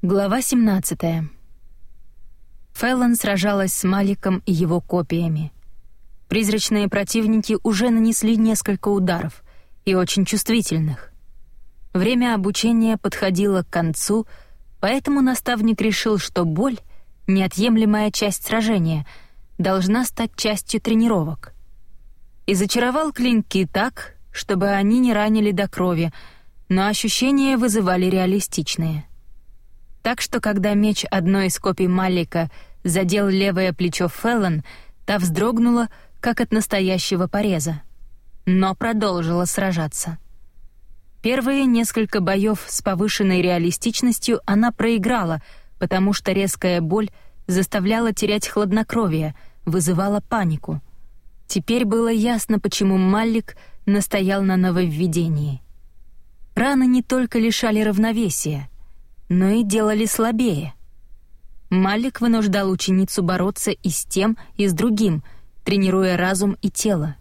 Глава 17. Фэллон сражалась с Маликом и его копиями. Призрачные противники уже нанесли несколько ударов, и очень чувствительных. Время обучения подходило к концу, поэтому наставник решил, что боль — неотъемлемая часть сражения, должна стать частью тренировок. И зачаровал клинки так, чтобы они не ранили до крови, но ощущения вызывали реалистичные. Так что, когда меч одной из копий Маллика задел левое плечо Феллон, та вздрогнула, как от настоящего пореза, но продолжила сражаться. Первые несколько боев с повышенной реалистичностью она проиграла, потому что резкая боль заставляла терять хладнокровие, вызывала панику. Теперь было ясно, почему Маллик настоял на нововведении. Раны не только лишали равновесия, но и делали слабее. Малик вынуждал ученицу бороться и с тем, и с другим, тренируя разум и тело.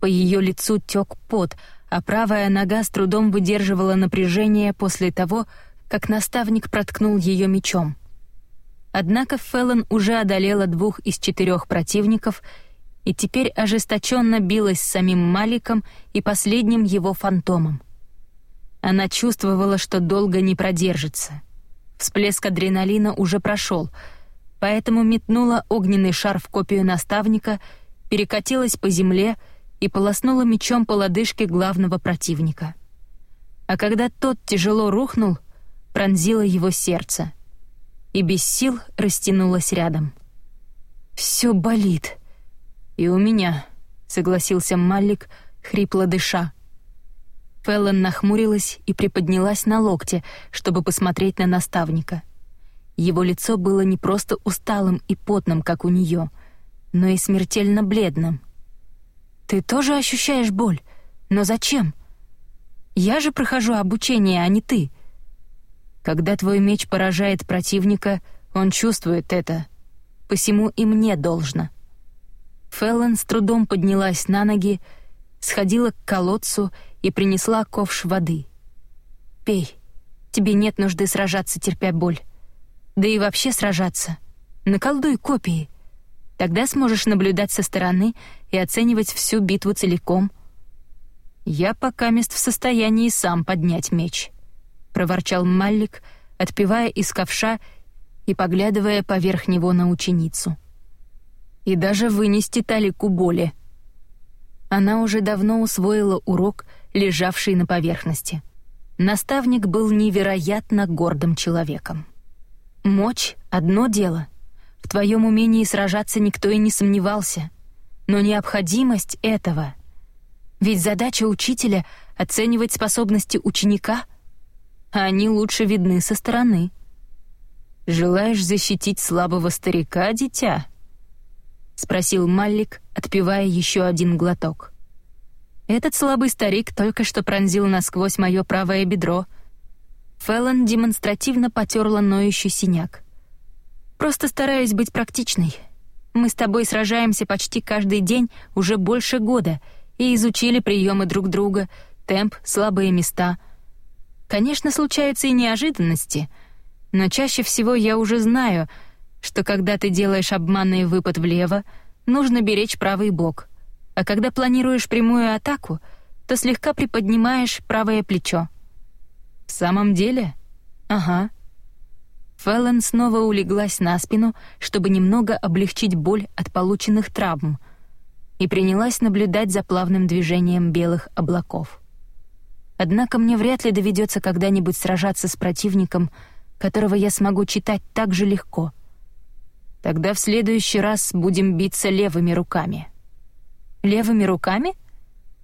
По ее лицу тек пот, а правая нога с трудом выдерживала напряжение после того, как наставник проткнул ее мечом. Однако Феллон уже одолела двух из четырех противников и теперь ожесточенно билась с самим Маликом и последним его фантомом. Она чувствовала, что долго не продержится. Всплеск адреналина уже прошел, поэтому метнула огненный шар в копию наставника, перекатилась по земле и полоснула мечом по лодыжке главного противника. А когда тот тяжело рухнул, пронзила его сердце и без сил растянулась рядом. «Все болит. И у меня», — согласился Маллик, хрипло дыша. Феллон нахмурилась и приподнялась на локте, чтобы посмотреть на наставника. Его лицо было не просто усталым и потным, как у нее, но и смертельно бледным. «Ты тоже ощущаешь боль? Но зачем? Я же прохожу обучение, а не ты. Когда твой меч поражает противника, он чувствует это. Посему и мне должно». Феллон с трудом поднялась на ноги, сходила к колодцу и принесла ковш воды. «Пей. Тебе нет нужды сражаться, терпя боль. Да и вообще сражаться. Наколдуй копии. Тогда сможешь наблюдать со стороны и оценивать всю битву целиком». «Я пока мест в состоянии сам поднять меч», — проворчал Маллик, отпивая из ковша и поглядывая поверх него на ученицу. «И даже вынести талику боли». Она уже давно усвоила урок — лежавший на поверхности. Наставник был невероятно гордым человеком. Мочь — одно дело. В твоем умении сражаться никто и не сомневался. Но необходимость этого... Ведь задача учителя — оценивать способности ученика, а они лучше видны со стороны. «Желаешь защитить слабого старика, дитя?» — спросил Маллик, отпивая еще один глоток. Этот слабый старик только что пронзил насквозь мое правое бедро. Феллон демонстративно потерла ноющий синяк. «Просто стараюсь быть практичной. Мы с тобой сражаемся почти каждый день уже больше года и изучили приемы друг друга, темп, слабые места. Конечно, случаются и неожиданности, но чаще всего я уже знаю, что когда ты делаешь обманный выпад влево, нужно беречь правый бок — а когда планируешь прямую атаку, то слегка приподнимаешь правое плечо. В самом деле? Ага. Фэллон снова улеглась на спину, чтобы немного облегчить боль от полученных травм, и принялась наблюдать за плавным движением белых облаков. Однако мне вряд ли доведется когда-нибудь сражаться с противником, которого я смогу читать так же легко. Тогда в следующий раз будем биться левыми руками. Левыми руками?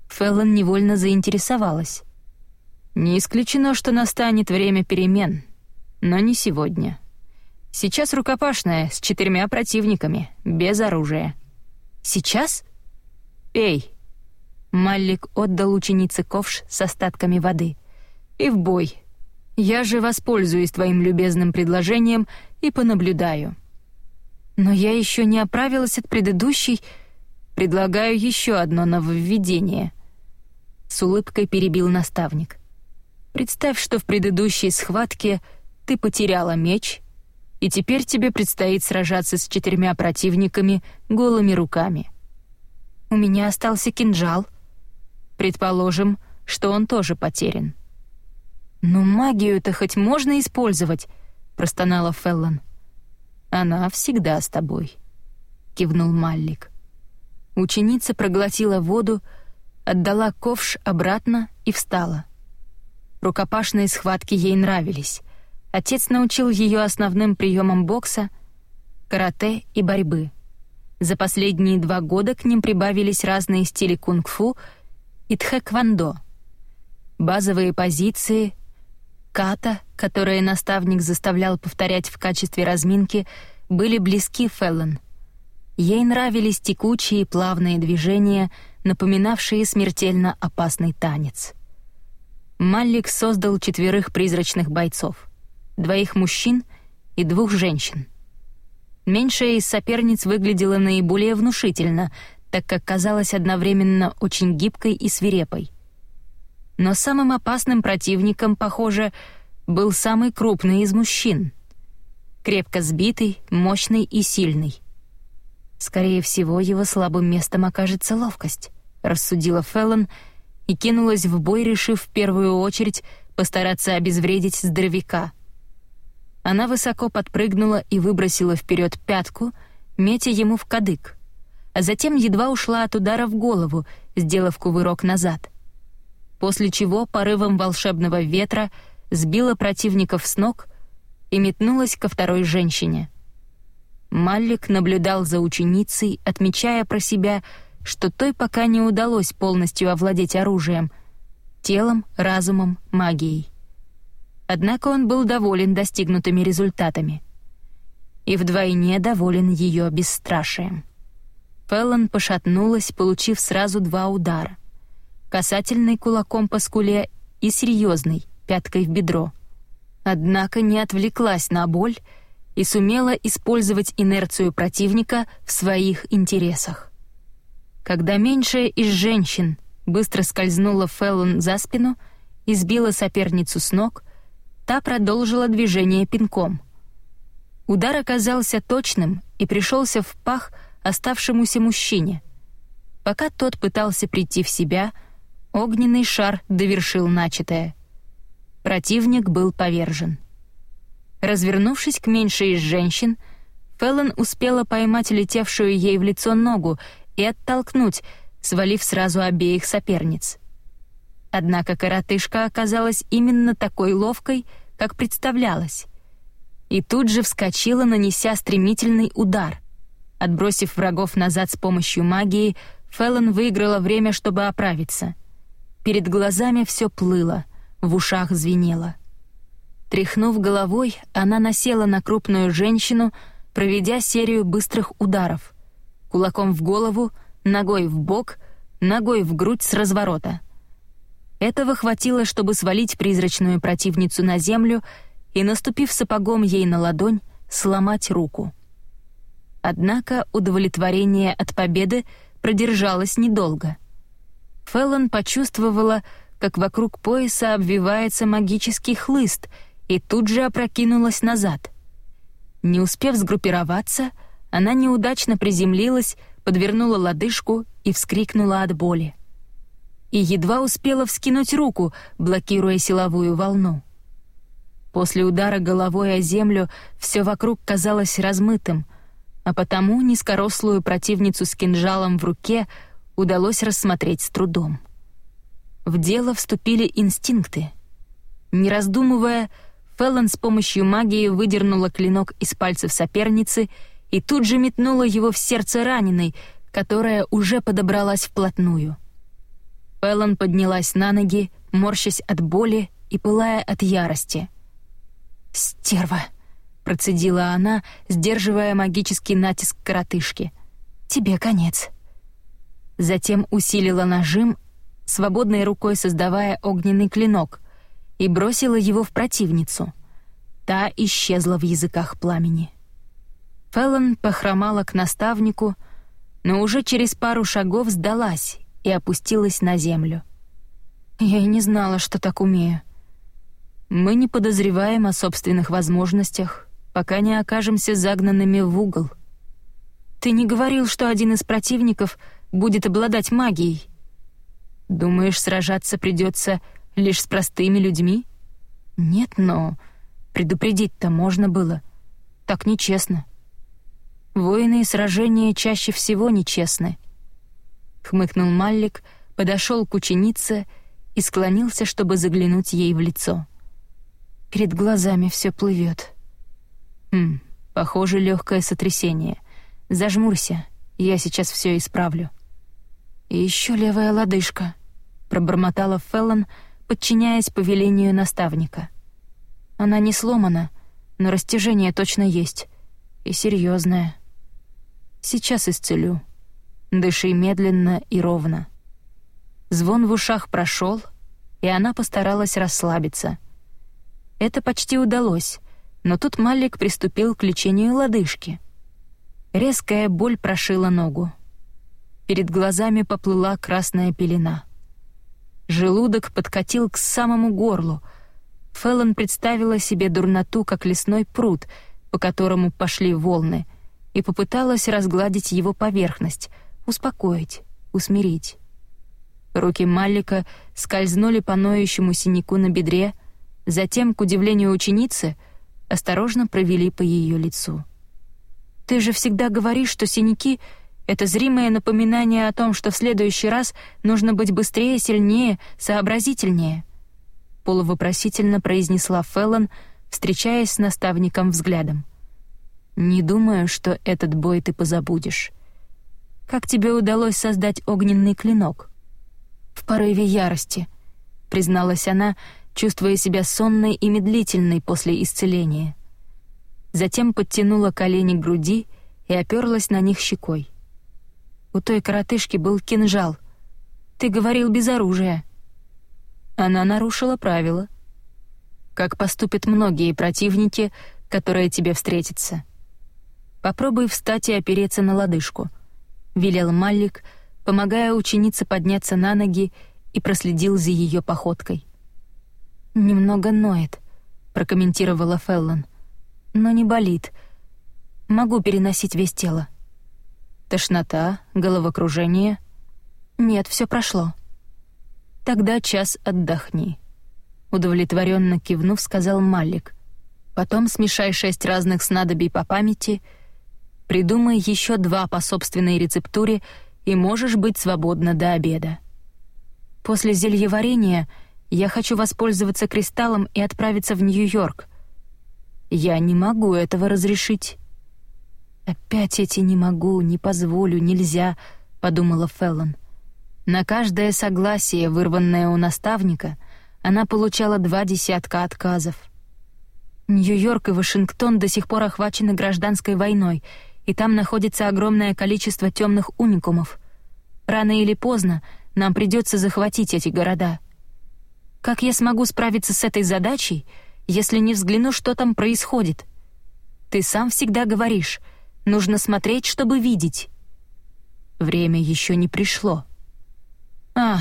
Феллон невольно заинтересовалась. Не исключено, что настанет время перемен, но не сегодня. Сейчас рукопашная с четырьмя противниками, без оружия. Сейчас? Пей. Маллик отдал ученице ковш с остатками воды. И в бой. Я же воспользуюсь твоим любезным предложением и понаблюдаю. Но я еще не оправилась от предыдущей Предлагаю еще одно нововведение. С улыбкой перебил наставник. Представь, что в предыдущей схватке ты потеряла меч, и теперь тебе предстоит сражаться с четырьмя противниками голыми руками. У меня остался кинжал. Предположим, что он тоже потерян. «Но магию-то хоть можно использовать?» — простонала Феллон. «Она всегда с тобой», — кивнул Маллик. Ученица проглотила воду, отдала ковш обратно и встала. Рукопашные схватки ей нравились. Отец научил ее основным приемам бокса, карате и борьбы. За последние два года к ним прибавились разные стили кунг-фу и тхэквондо. Базовые позиции, ката, которые наставник заставлял повторять в качестве разминки, были близки Феллон. Ей нравились текучие плавные движения, напоминавшие смертельно опасный танец. Маллик создал четверых призрачных бойцов. Двоих мужчин и двух женщин. Меньшая из соперниц выглядела наиболее внушительно, так как казалась одновременно очень гибкой и свирепой. Но самым опасным противником, похоже, был самый крупный из мужчин. Крепко сбитый, мощный и сильный. Скорее всего, его слабым местом окажется ловкость, рассудила Феллон — и кинулась в бой, решив в первую очередь постараться обезвредить здоровяка. Она высоко подпрыгнула и выбросила вперед пятку, метя ему в кадык, а затем едва ушла от удара в голову, сделав кувырок назад. После чего порывом волшебного ветра сбила противников с ног и метнулась ко второй женщине. Маллик наблюдал за ученицей, отмечая про себя — что той пока не удалось полностью овладеть оружием, телом, разумом, магией. Однако он был доволен достигнутыми результатами. И вдвойне доволен ее бесстрашием. Феллон пошатнулась, получив сразу два удара. Касательный кулаком по скуле и серьезный, пяткой в бедро. Однако не отвлеклась на боль и сумела использовать инерцию противника в своих интересах. Когда меньшая из женщин быстро скользнула Феллон за спину и сбила соперницу с ног, та продолжила движение пинком. Удар оказался точным и пришелся в пах оставшемуся мужчине. Пока тот пытался прийти в себя, огненный шар довершил начатое. Противник был повержен. Развернувшись к меньшей из женщин, Феллон успела поймать летевшую ей в лицо ногу и оттолкнуть, свалив сразу обеих соперниц. Однако коротышка оказалась именно такой ловкой, как представлялось. И тут же вскочила, нанеся стремительный удар. Отбросив врагов назад с помощью магии, Феллон выиграла время, чтобы оправиться. Перед глазами все плыло, в ушах звенело. Тряхнув головой, она насела на крупную женщину, проведя серию быстрых ударов — кулаком в голову, ногой в бок, ногой в грудь с разворота. Этого хватило, чтобы свалить призрачную противницу на землю и, наступив сапогом ей на ладонь, сломать руку. Однако удовлетворение от победы продержалось недолго. Феллон почувствовала, как вокруг пояса обвивается магический хлыст, и тут же опрокинулась назад. Не успев сгруппироваться, она неудачно приземлилась, подвернула лодыжку и вскрикнула от боли. И едва успела вскинуть руку, блокируя силовую волну. После удара головой о землю все вокруг казалось размытым, а потому низкорослую противницу с кинжалом в руке удалось рассмотреть с трудом. В дело вступили инстинкты. Не раздумывая, Феллон с помощью магии выдернула клинок из пальцев соперницы и тут же метнула его в сердце раненой, которая уже подобралась вплотную. Эллен поднялась на ноги, морщась от боли и пылая от ярости. «Стерва!» — процедила она, сдерживая магический натиск коротышки. «Тебе конец». Затем усилила нажим, свободной рукой создавая огненный клинок, и бросила его в противницу. Та исчезла в языках пламени. Феллон похромала к наставнику, но уже через пару шагов сдалась и опустилась на землю. Я и не знала, что так умею. Мы не подозреваем о собственных возможностях, пока не окажемся загнанными в угол. Ты не говорил, что один из противников будет обладать магией. Думаешь, сражаться придется лишь с простыми людьми? Нет, но предупредить-то можно было. Так нечестно. Воины и сражения чаще всего нечестны. Хмыкнул Маллик, подошел к ученице и склонился, чтобы заглянуть ей в лицо. Перед глазами все плывет. Хм, похоже, легкое сотрясение. Зажмурься, я сейчас все исправлю. И еще левая лодыжка, пробормотала Феллон, подчиняясь повелению наставника. Она не сломана, но растяжение точно есть. И серьезное. Сейчас исцелю. Дыши медленно и ровно. Звон в ушах прошел, и она постаралась расслабиться — это почти удалось, но тут Маллик приступил к лечению лодыжки. Резкая боль прошила ногу. Перед глазами поплыла красная пелена. Желудок подкатил к самому горлу. Феллон представила себе дурноту, как лесной пруд, по которому пошли волны, и попыталась разгладить его поверхность, успокоить, усмирить. Руки Маллика скользнули по ноющему синяку на бедре, Затем, к удивлению ученицы, осторожно провели по ее лицу. «Ты же всегда говоришь, что синяки — это зримое напоминание о том, что в следующий раз нужно быть быстрее, сильнее, сообразительнее», — полувопросительно произнесла Феллон, встречаясь с наставником взглядом. «Не думаю, что этот бой ты позабудешь. Как тебе удалось создать огненный клинок?» «В порыве ярости», — призналась она, — чувствуя себя сонной и медлительной после исцеления. Затем подтянула колени к груди и оперлась на них щекой. У той коротышки был кинжал. Ты говорил без оружия. Она нарушила правила. Как поступят многие противники, которые тебе встретятся. Попробуй встать и опереться на лодыжку, велел Маллик, помогая ученице подняться на ноги и проследил за ее походкой. «Немного ноет», — прокомментировала Феллон. «Но не болит. Могу переносить весь тело». «Тошнота, головокружение?» «Нет, все прошло». «Тогда час отдохни», — удовлетворенно кивнув, сказал Маллик. «Потом смешай шесть разных снадобий по памяти, придумай еще два по собственной рецептуре и можешь быть свободна до обеда». После зельеварения — я хочу воспользоваться кристаллом и отправиться в Нью-Йорк. Я не могу этого разрешить. Опять эти не могу, не позволю, нельзя, подумала Феллон. На каждое согласие, вырванное у наставника, она получала два десятка отказов. Нью-Йорк и Вашингтон до сих пор охвачены гражданской войной, и там находится огромное количество темных уникумов. Рано или поздно нам придется захватить эти города — как я смогу справиться с этой задачей, если не взгляну, что там происходит? Ты сам всегда говоришь, нужно смотреть, чтобы видеть. Время еще не пришло. А,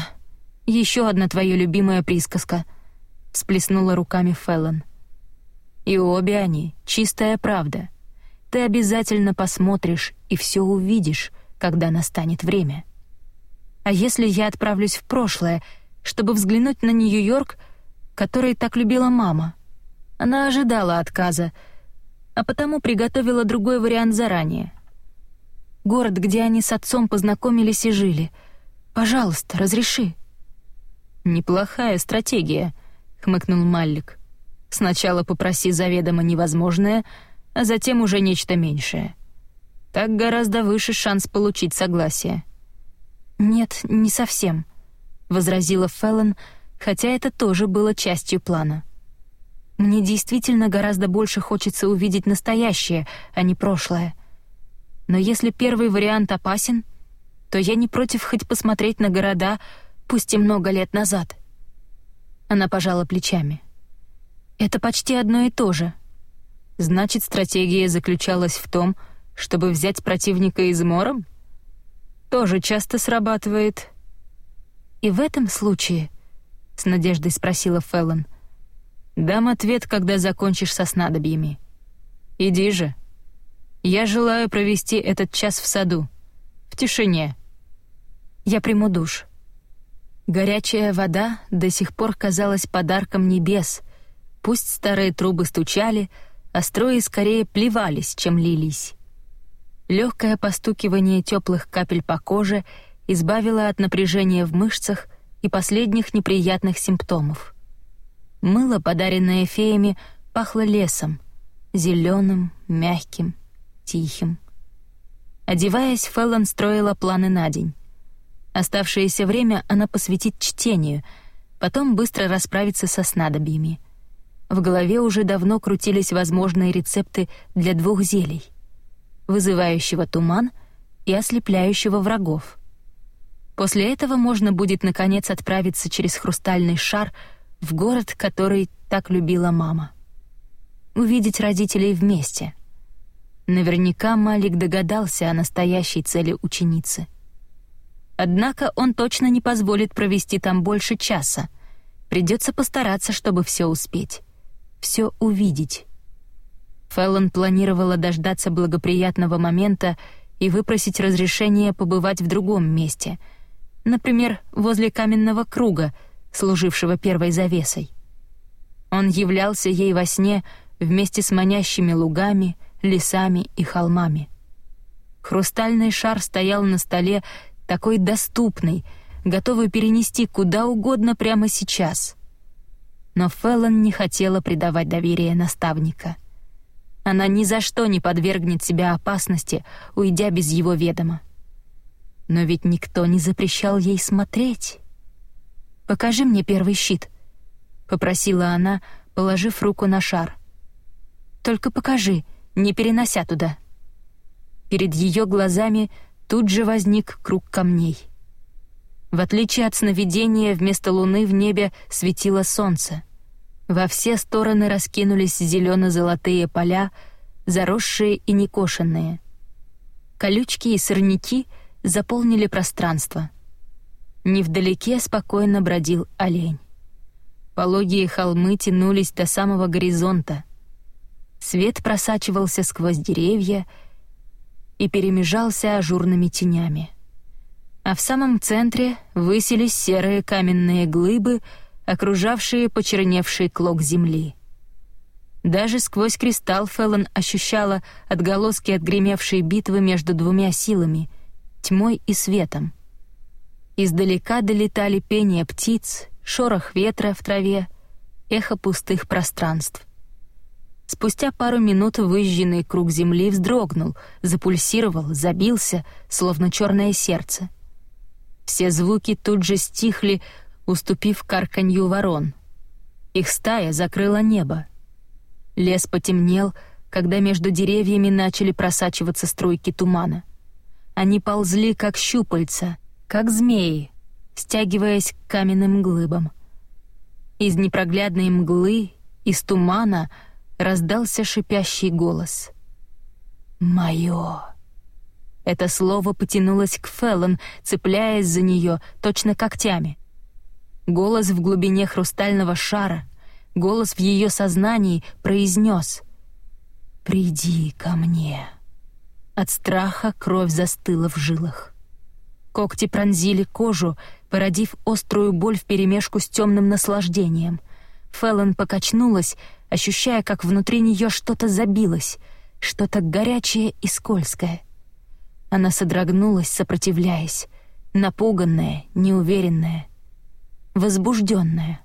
еще одна твоя любимая присказка. Сплеснула руками Феллон. И обе они — чистая правда. Ты обязательно посмотришь и все увидишь, когда настанет время. А если я отправлюсь в прошлое — чтобы взглянуть на Нью-Йорк, который так любила мама. Она ожидала отказа, а потому приготовила другой вариант заранее. Город, где они с отцом познакомились и жили. Пожалуйста, разреши. Неплохая стратегия, хмыкнул Маллик. Сначала попроси заведомо невозможное, а затем уже нечто меньшее. Так гораздо выше шанс получить согласие. Нет, не совсем. — возразила Феллон, хотя это тоже было частью плана. «Мне действительно гораздо больше хочется увидеть настоящее, а не прошлое. Но если первый вариант опасен, то я не против хоть посмотреть на города, пусть и много лет назад». Она пожала плечами. «Это почти одно и то же. Значит, стратегия заключалась в том, чтобы взять противника измором? Тоже часто срабатывает, «И в этом случае?» — с надеждой спросила Феллон. Дам ответ, когда закончишь со снадобьями. Иди же. Я желаю провести этот час в саду, в тишине. Я приму душ. Горячая вода до сих пор казалась подарком небес. Пусть старые трубы стучали, а строи скорее плевались, чем лились. Легкое постукивание теплых капель по коже избавило от напряжения в мышцах и последних неприятных симптомов. Мыло, подаренное феями, пахло лесом, зеленым, мягким, тихим. Одеваясь, Феллон строила планы на день. Оставшееся время она посвятит чтению, потом быстро расправится со снадобьями. В голове уже давно крутились возможные рецепты для двух зелий — вызывающего туман и ослепляющего врагов. После этого можно будет, наконец, отправиться через хрустальный шар в город, который так любила мама. Увидеть родителей вместе. Наверняка Малик догадался о настоящей цели ученицы — Однако он точно не позволит провести там больше часа. Придется постараться, чтобы все успеть. Все увидеть. Феллон планировала дождаться благоприятного момента и выпросить разрешение побывать в другом месте. Например, возле каменного круга, служившего первой завесой. Он являлся ей во сне вместе с манящими лугами, лесами и холмами. Хрустальный шар стоял на столе такой доступный, готовый перенести куда угодно прямо сейчас. Но Феллон не хотела предавать доверие наставника. Она ни за что не подвергнет себя опасности, уйдя без его ведома. Но ведь никто не запрещал ей смотреть. «Покажи мне первый щит», — попросила она, положив руку на шар. «Только покажи, не перенося туда». Перед ее глазами Тут же возник круг камней. В отличие от сновидения, вместо луны в небе светило солнце. Во все стороны раскинулись зелено-золотые поля, заросшие и некошенные. Колючки и сорняки заполнили пространство. Невдалеке спокойно бродил олень. Пологие холмы тянулись до самого горизонта. Свет просачивался сквозь деревья — и перемежался ажурными тенями. А в самом центре высились серые каменные глыбы, окружавшие почерневший клок земли. Даже сквозь кристалл Феллон ощущала отголоски отгремевшей битвы между двумя силами — тьмой и светом. Издалека долетали пение птиц, шорох ветра в траве, эхо пустых пространств. Спустя пару минут выжженный круг земли вздрогнул, запульсировал, забился, словно черное сердце. Все звуки тут же стихли, уступив карканью ворон. Их стая закрыла небо. Лес потемнел, когда между деревьями начали просачиваться струйки тумана. Они ползли, как щупальца, как змеи, стягиваясь к каменным глыбам. Из непроглядной мглы, из тумана — раздался шипящий голос. «Моё!» Это слово потянулось к Феллон, цепляясь за нее точно когтями. Голос в глубине хрустального шара, голос в ее сознании произнес «Приди ко мне». От страха кровь застыла в жилах. Когти пронзили кожу, породив острую боль вперемешку с темным наслаждением. Феллон покачнулась, ощущая, как внутри нее что-то забилось, что-то горячее и скользкое. Она содрогнулась, сопротивляясь, напуганная, неуверенная, возбужденная.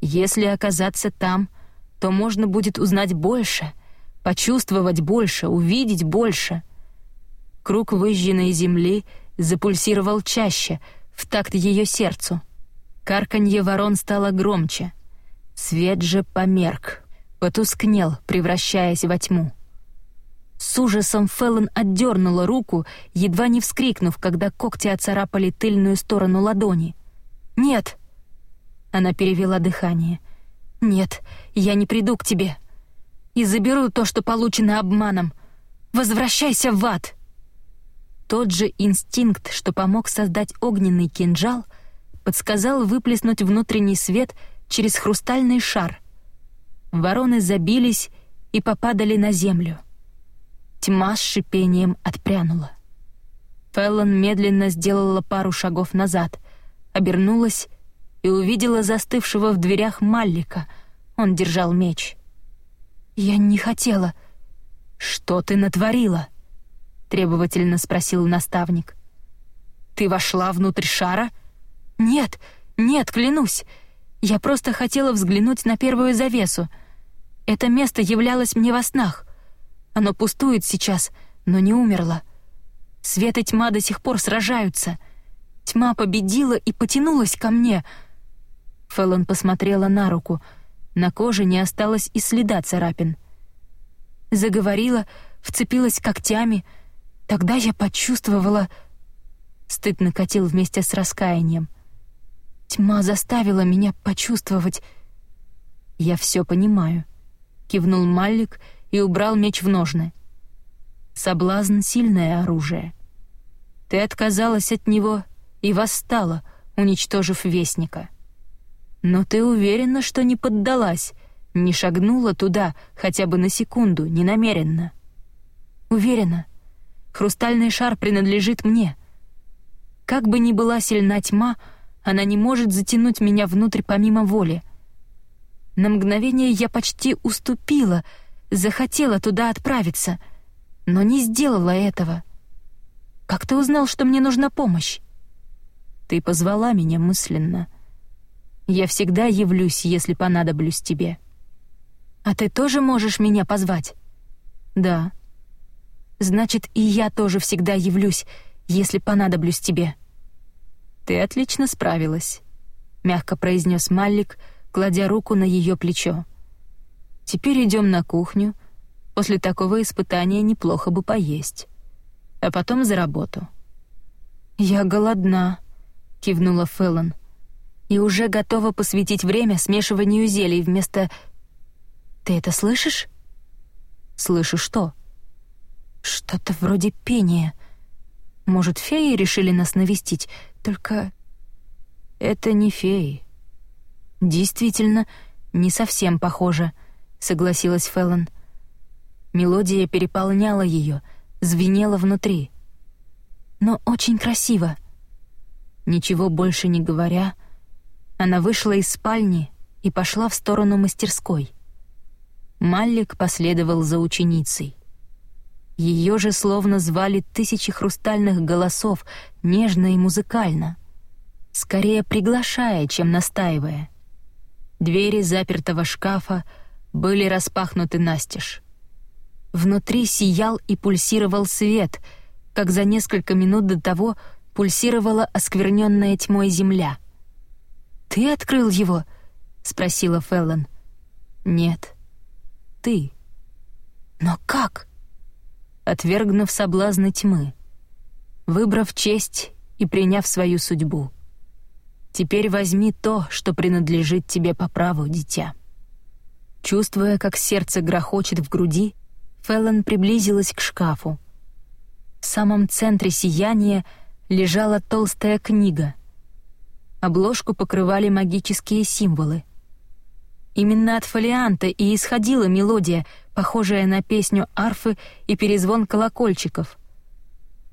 Если оказаться там, то можно будет узнать больше, почувствовать больше, увидеть больше. Круг выжженной земли запульсировал чаще, в такт ее сердцу. Карканье ворон стало громче — Свет же померк, потускнел, превращаясь во тьму. С ужасом Феллон отдернула руку, едва не вскрикнув, когда когти оцарапали тыльную сторону ладони. «Нет!» Она перевела дыхание. «Нет, я не приду к тебе. И заберу то, что получено обманом. Возвращайся в ад!» Тот же инстинкт, что помог создать огненный кинжал, подсказал выплеснуть внутренний свет через хрустальный шар, Вороны забились и попадали на землю. Тьма с шипением отпрянула. Феллон медленно сделала пару шагов назад, обернулась и увидела застывшего в дверях Маллика. Он держал меч. «Я не хотела...» «Что ты натворила?» — требовательно спросил наставник. «Ты вошла внутрь шара?» «Нет, нет, клянусь. Я просто хотела взглянуть на первую завесу. Это место являлось мне во снах. Оно пустует сейчас, но не умерло. Свет и тьма до сих пор сражаются. Тьма победила и потянулась ко мне. Фэллон посмотрела на руку. На коже не осталось и следа царапин. Заговорила, вцепилась когтями. Тогда я почувствовала... Стыд накатил вместе с раскаянием. Тьма заставила меня почувствовать... «Я все понимаю», — кивнул Маллик и убрал меч в ножны. Соблазн — сильное оружие. Ты отказалась от него и восстала, уничтожив Вестника. Но ты уверена, что не поддалась, не шагнула туда хотя бы на секунду, не намеренно? Уверена. Хрустальный шар принадлежит мне. Как бы ни была сильна тьма, она не может затянуть меня внутрь помимо воли. На мгновение я почти уступила, захотела туда отправиться — но не сделала этого. Как ты узнал, что мне нужна помощь? Ты позвала меня мысленно. Я всегда явлюсь, если понадоблюсь тебе. А ты тоже можешь меня позвать? Да. Значит, и я тоже всегда явлюсь, если понадоблюсь тебе. Ты отлично справилась, мягко произнес Маллик, кладя руку на ее плечо. Теперь идем на кухню После такого испытания неплохо бы поесть. А потом за работу. «Я голодна», — кивнула Фэллон. «И уже готова посвятить время смешиванию зелий вместо...» «Ты это слышишь?» «Слышу что?» «Что-то вроде пения. Может, феи решили нас навестить, только...» «Это не феи». «Действительно, не совсем похоже», — согласилась. «Фэллон». Мелодия переполняла ее, звенела внутри. Но очень красиво. Ничего больше не говоря, она вышла из спальни и пошла в сторону мастерской. Маллик последовал за ученицей. Ее же словно звали тысячи хрустальных голосов, нежно и музыкально, скорее приглашая, чем настаивая. Двери запертого шкафа были распахнуты настежь. Внутри сиял и пульсировал свет, как за несколько минут до того пульсировала оскверненная тьмой земля. «Ты открыл его?» — спросила Феллон. «Нет, ты». «Но как?» Отвергнув соблазны тьмы, выбрав честь и приняв свою судьбу. Теперь возьми то, что принадлежит тебе по праву, дитя. Чувствуя, как сердце грохочет в груди, Феллон приблизилась к шкафу. В самом центре сияния лежала толстая книга. Обложку покрывали магические символы. Именно от фолианта и исходила мелодия, похожая на песню арфы и перезвон колокольчиков.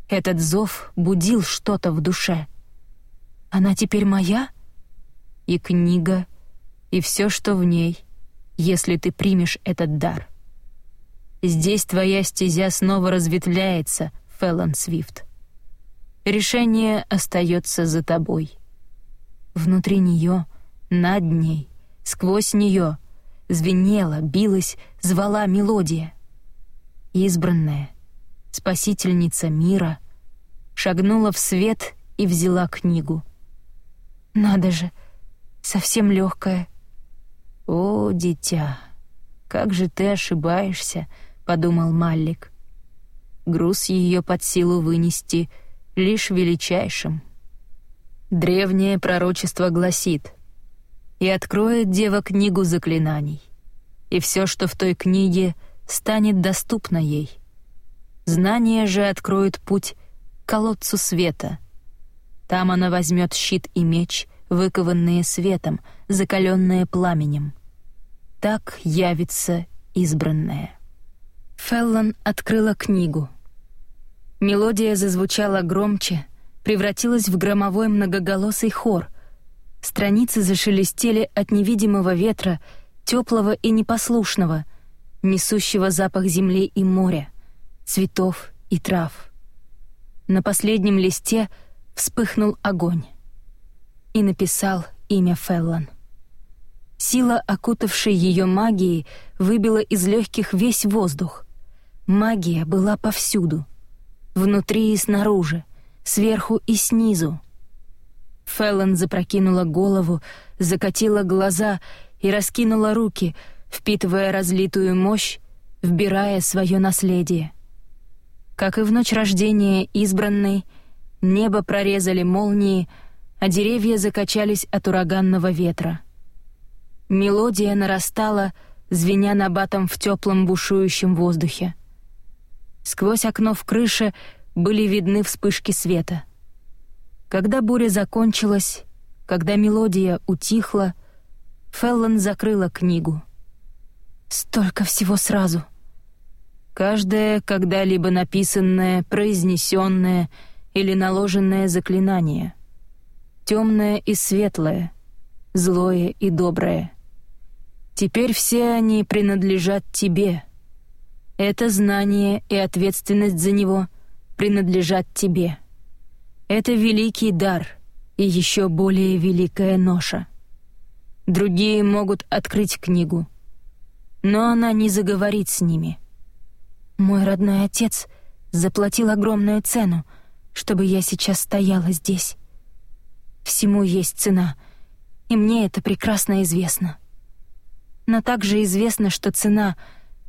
Этот зов будил что-то в душе. Она теперь моя? И книга, и все, что в ней, если ты примешь этот дар. Здесь твоя стезя снова разветвляется, Феллон Свифт. Решение остается за тобой. Внутри нее, над ней, сквозь нее звенела, билась, звала мелодия. Избранная, спасительница мира, шагнула в свет и взяла книгу. Надо же, совсем легкая. О, дитя, как же ты ошибаешься, — подумал Маллик. Груз ее под силу вынести лишь величайшим. Древнее пророчество гласит «И откроет дева книгу заклинаний, и все, что в той книге, станет доступно ей. Знание же откроет путь к колодцу света. Там она возьмет щит и меч, выкованные светом, закаленные пламенем. так явится избранная. Феллон открыла книгу. Мелодия зазвучала громче, превратилась в громовой многоголосый хор. Страницы зашелестели от невидимого ветра, теплого и непослушного, несущего запах земли и моря, цветов и трав. На последнем листе вспыхнул огонь и написал имя Феллон. Сила, окутавшей ее магией, выбила из легких весь воздух. Магия была повсюду. Внутри и снаружи, сверху и снизу. Феллон запрокинула голову, закатила глаза и раскинула руки, впитывая разлитую мощь, вбирая свое наследие. Как и в ночь рождения избранной, небо прорезали молнии, а деревья закачались от ураганного ветра — Мелодия нарастала, звеня набатом в теплом бушующем воздухе. Сквозь окно в крыше были видны вспышки света. Когда буря закончилась, когда мелодия утихла, Феллон закрыла книгу. Столько всего сразу. Каждое когда-либо написанное, произнесенное или наложенное заклинание. Темное и светлое, злое и доброе — Теперь все они принадлежат тебе. Это знание и ответственность за него принадлежат тебе. Это великий дар и еще более великая ноша. Другие могут открыть книгу, но она не заговорит с ними. Мой родной отец заплатил огромную цену, чтобы я сейчас стояла здесь. Всему есть цена, и мне это прекрасно известно но также известно, что цена,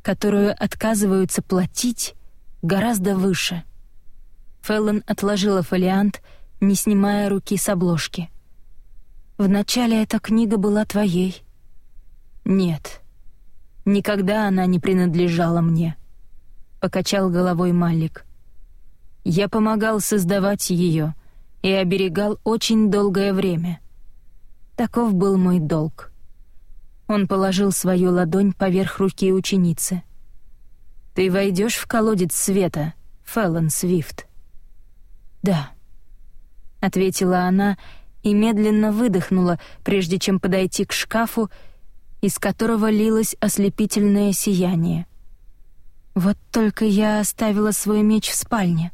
которую отказываются платить, гораздо выше. Феллон отложила фолиант, не снимая руки с обложки. «Вначале эта книга была твоей». «Нет, никогда она не принадлежала мне», — покачал головой Малик. «Я помогал создавать ее и оберегал очень долгое время. Таков был мой долг». Он положил свою ладонь поверх руки ученицы. «Ты войдешь в колодец света, Феллон Свифт?» «Да», — ответила она и медленно выдохнула, прежде чем подойти к шкафу, из которого лилось ослепительное сияние. «Вот только я оставила свой меч в спальне».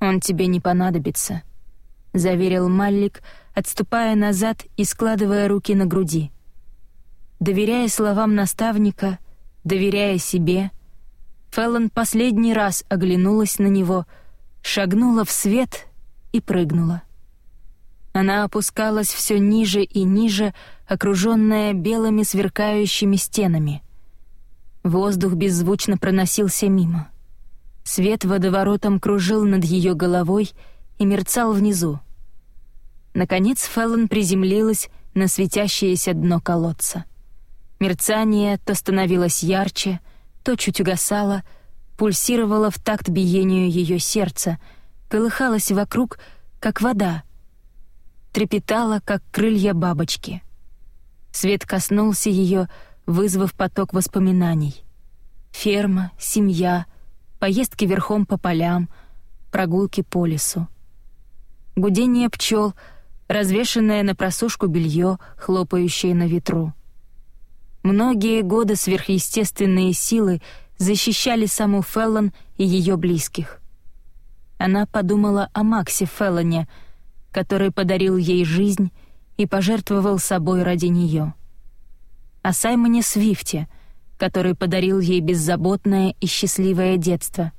«Он тебе не понадобится», — заверил Маллик, отступая назад и складывая руки на груди. Доверяя словам наставника, доверяя себе, Феллон последний раз оглянулась на него, шагнула в свет и прыгнула. Она опускалась все ниже и ниже, окруженная белыми сверкающими стенами. Воздух беззвучно проносился мимо. Свет водоворотом кружил над ее головой и мерцал внизу. Наконец Феллон приземлилась на светящееся дно колодца. Мерцание то становилось ярче, то чуть угасало, пульсировало в такт биению ее сердца, колыхалось вокруг, как вода, трепетало, как крылья бабочки. Свет коснулся ее, вызвав поток воспоминаний. Ферма, семья, поездки верхом по полям, прогулки по лесу. Гудение пчел, развешенное на просушку белье, хлопающее на ветру — Многие годы сверхъестественные силы защищали саму Феллон и ее близких. Она подумала о Максе Феллоне, который подарил ей жизнь и пожертвовал собой ради нее. О Саймоне Свифте, который подарил ей беззаботное и счастливое детство.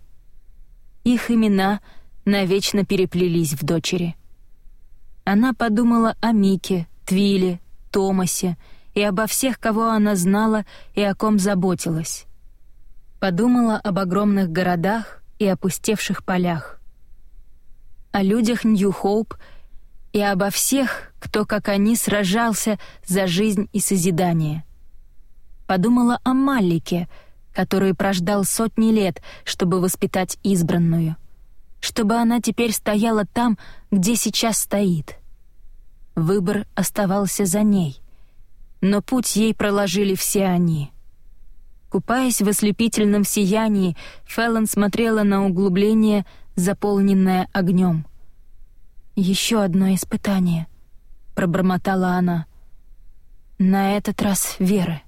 Их имена навечно переплелись в дочери. Она подумала о Мике, Твиле, Томасе и обо всех, кого она знала и о ком заботилась. Подумала об огромных городах и опустевших полях. О людях Нью-Хоуп и обо всех, кто, как они, сражался за жизнь и созидание. Подумала о Маллике, который прождал сотни лет, чтобы воспитать избранную. Чтобы она теперь стояла там, где сейчас стоит. Выбор оставался за ней — но путь ей проложили все они. Купаясь в ослепительном сиянии, Феллон смотрела на углубление, заполненное огнем. Еще одно испытание», — пробормотала она. «На этот раз веры.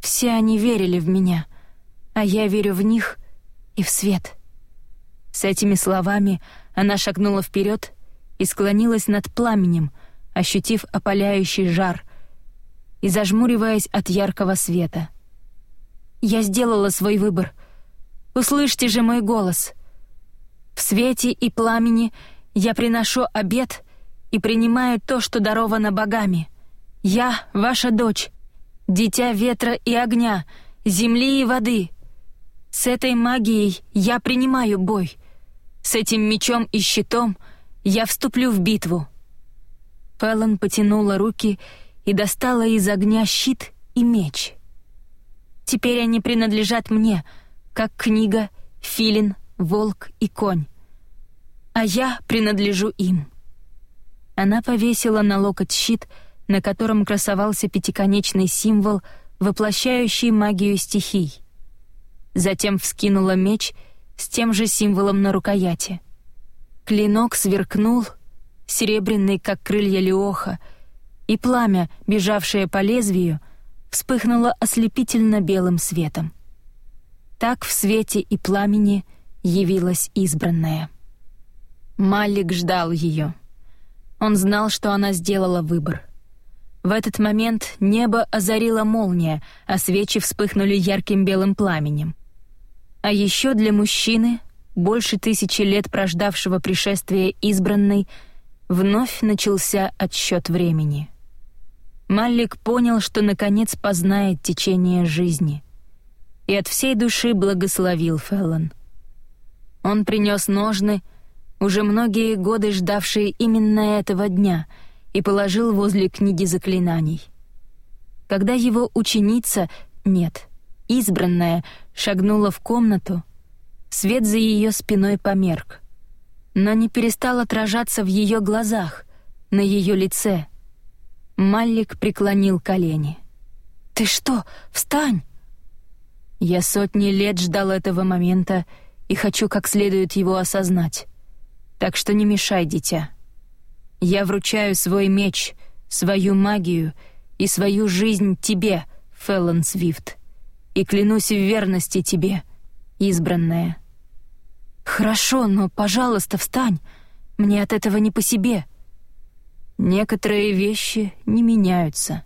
Все они верили в меня, а я верю в них и в свет». С этими словами она шагнула вперед и склонилась над пламенем, ощутив опаляющий жар и зажмуриваясь от яркого света. «Я сделала свой выбор. Услышьте же мой голос. В свете и пламени я приношу обед и принимаю то, что даровано богами. Я ваша дочь, дитя ветра и огня, земли и воды. С этой магией я принимаю бой. С этим мечом и щитом я вступлю в битву». Фэллон потянула руки и достала из огня щит и меч. «Теперь они принадлежат мне, как книга, филин, волк и конь а я принадлежу им». Она повесила на локоть щит, на котором красовался пятиконечный символ, воплощающий магию стихий. Затем вскинула меч с тем же символом на рукояти. Клинок сверкнул, серебряный, как крылья леоха, и пламя, бежавшее по лезвию, вспыхнуло ослепительно белым светом. Так в свете и пламени явилась избранная. Малик ждал ее. Он знал, что она сделала выбор. В этот момент небо озарила молния, а свечи вспыхнули ярким белым пламенем. А еще для мужчины, больше тысячи лет прождавшего пришествия избранной, вновь начался отсчет времени. Маллик понял, что наконец познает течение жизни. И от всей души благословил Феллон. Он принес ножны уже многие годы ждавшие именно этого дня, и положил возле книги заклинаний. Когда его ученица, нет, избранная, шагнула в комнату, свет за ее спиной померк, но не перестал отражаться в ее глазах, на ее лице. Маллик преклонил колени. «Ты что? Встань!» Я сотни лет ждал этого момента и хочу как следует его осознать. Так что не мешай, дитя. Я вручаю свой меч, свою магию и свою жизнь тебе, Феллон Свифт, и клянусь в верности тебе, избранная. Хорошо, но, пожалуйста, встань. Мне от этого не по себе. Некоторые вещи не меняются,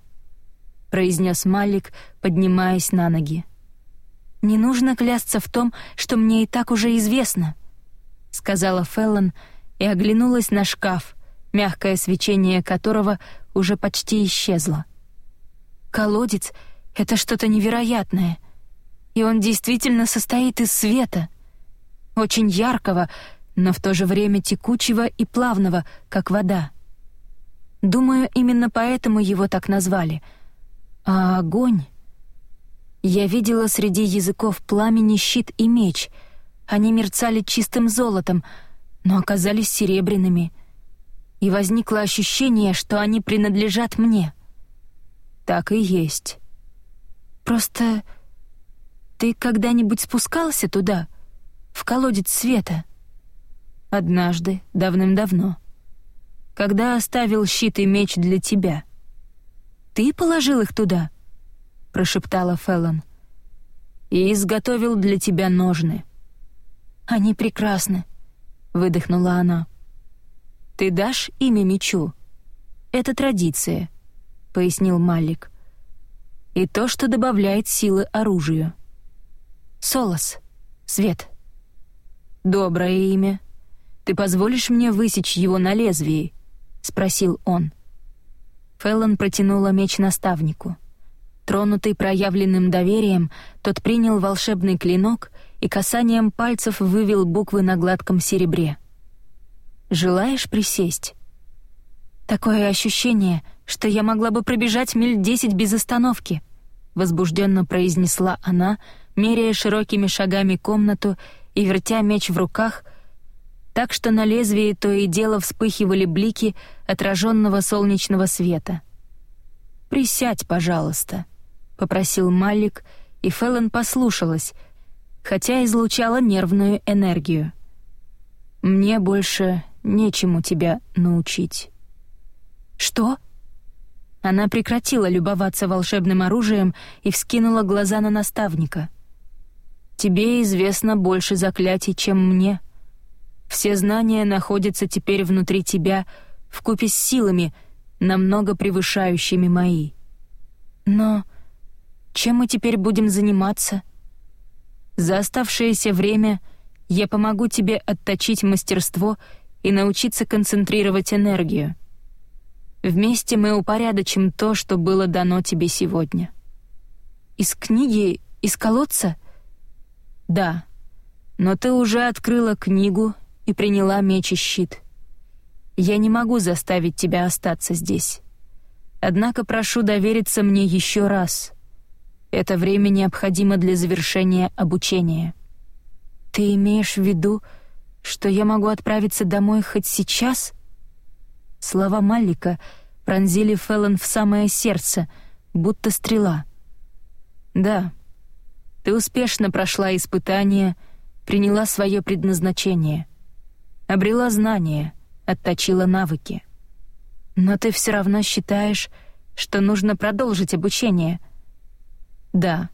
произнес Малик, поднимаясь на ноги. Не нужно клясться в том, что мне и так уже известно сказала Феллон и оглянулась на шкаф, мягкое свечение которого уже почти исчезло. Колодец — это что-то невероятное, и он действительно состоит из света, очень яркого, но в то же время текучего и плавного, как вода. Думаю, именно поэтому его так назвали. А огонь... Я видела среди языков пламени щит и меч — они мерцали чистым золотом, но оказались серебряными. И возникло ощущение, что они принадлежат мне. Так и есть. Просто ты когда-нибудь спускался туда, в колодец света? Однажды, давным-давно. Когда оставил щит и меч для тебя. Ты положил их туда? прошептала Феллон. И изготовил для тебя ножны. Они прекрасны», — выдохнула она. «Ты дашь имя мечу? Это традиция», — пояснил Малик. «И то, что добавляет силы оружию. Солос, свет». «Доброе имя. Ты позволишь мне высечь его на лезвии?» — спросил он. Феллон протянула меч наставнику. Тронутый проявленным доверием, тот принял волшебный клинок и касанием пальцев вывел буквы на гладком серебре. «Желаешь присесть?» «Такое ощущение, что я могла бы пробежать миль десять без остановки», — возбужденно произнесла она, меряя широкими шагами комнату и вертя меч в руках, так что на лезвии то и дело вспыхивали блики отраженного солнечного света. «Присядь, пожалуйста», — попросил Малик, и Феллон послушалась, хотя излучала нервную энергию. «Мне больше нечему тебя научить». «Что?» Она прекратила любоваться волшебным оружием и вскинула глаза на наставника. «Тебе известно больше заклятий, чем мне. Все знания находятся теперь внутри тебя, вкупе с силами, намного превышающими мои. Но чем мы теперь будем заниматься? За оставшееся время я помогу тебе отточить мастерство и научиться концентрировать энергию. Вместе мы упорядочим то, что было дано тебе сегодня. Из книги, из колодца? Да. Но ты уже открыла книгу и приняла меч и щит. Я не могу заставить тебя остаться здесь. Однако прошу довериться мне еще раз. Это время необходимо для завершения обучения. Ты имеешь в виду, что я могу отправиться домой хоть сейчас? Слова Маллика пронзили Феллон в самое сердце, будто стрела. «Да, ты успешно прошла испытание, приняла свое предназначение, обрела знания, отточила навыки. Но ты все равно считаешь, что нужно продолжить обучение?» «Да».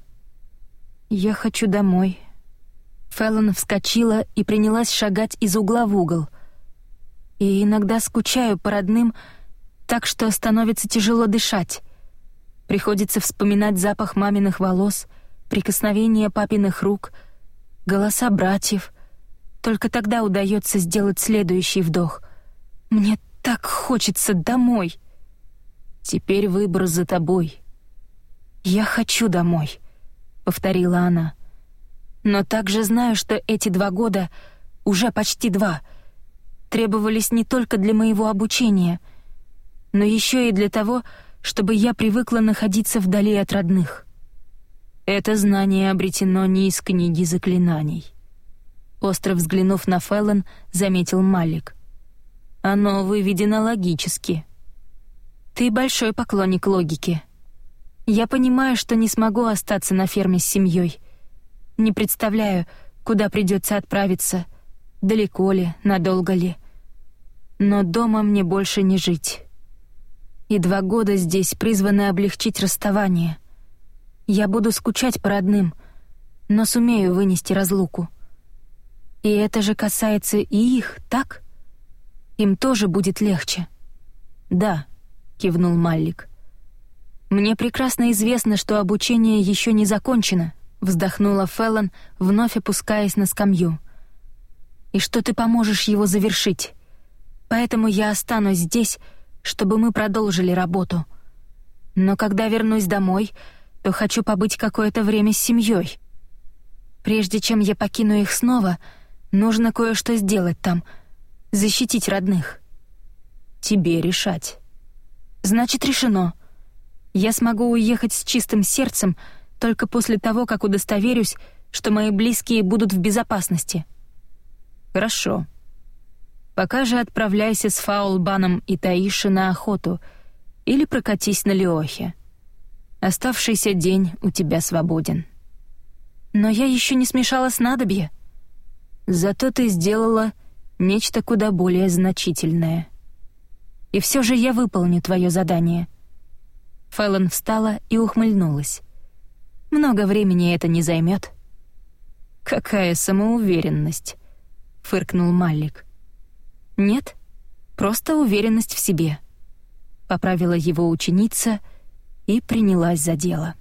«Я хочу домой». Феллон вскочила и принялась шагать из угла в угол — и иногда скучаю по родным, так что становится тяжело дышать. Приходится вспоминать запах маминых волос, прикосновение папиных рук, голоса братьев. Только тогда удается сделать следующий вдох. Мне так хочется домой. Теперь выбор за тобой. Я хочу домой, повторила она. Но также знаю, что эти два года уже почти два — требовались не только для моего обучения, но еще и для того, чтобы я привыкла находиться вдали от родных. Это знание обретено не из книги заклинаний. Остро взглянув на Феллон, заметил Малик. Оно выведено логически. Ты большой поклонник логики. Я понимаю, что не смогу остаться на ферме с семьей. Не представляю, куда придется отправиться, далеко ли, надолго ли но дома мне больше не жить. И два года здесь призваны облегчить расставание. Я буду скучать по родным, но сумею вынести разлуку. И это же касается и их, так? Им тоже будет легче. Да, кивнул Маллик. Мне прекрасно известно, что обучение еще не закончено, вздохнула Феллон, вновь опускаясь на скамью. И что ты поможешь его завершить? Поэтому я останусь здесь, чтобы мы продолжили работу. Но когда вернусь домой, то хочу побыть какое-то время с семьей. Прежде чем я покину их снова, нужно кое-что сделать там, защитить родных. Тебе решать. Значит, решено. Я смогу уехать с чистым сердцем только после того, как удостоверюсь, что мои близкие будут в безопасности. Хорошо. Пока же отправляйся с Фаулбаном и Таиши на охоту или прокатись на Леохе. Оставшийся день у тебя свободен. Но я еще не смешала снадобье. Зато ты сделала нечто куда более значительное. И все же я выполню твое задание. Фэллон встала и ухмыльнулась. Много времени это не займет. Какая самоуверенность, фыркнул Маллик. «Нет, просто уверенность в себе», — поправила его ученица и принялась за дело.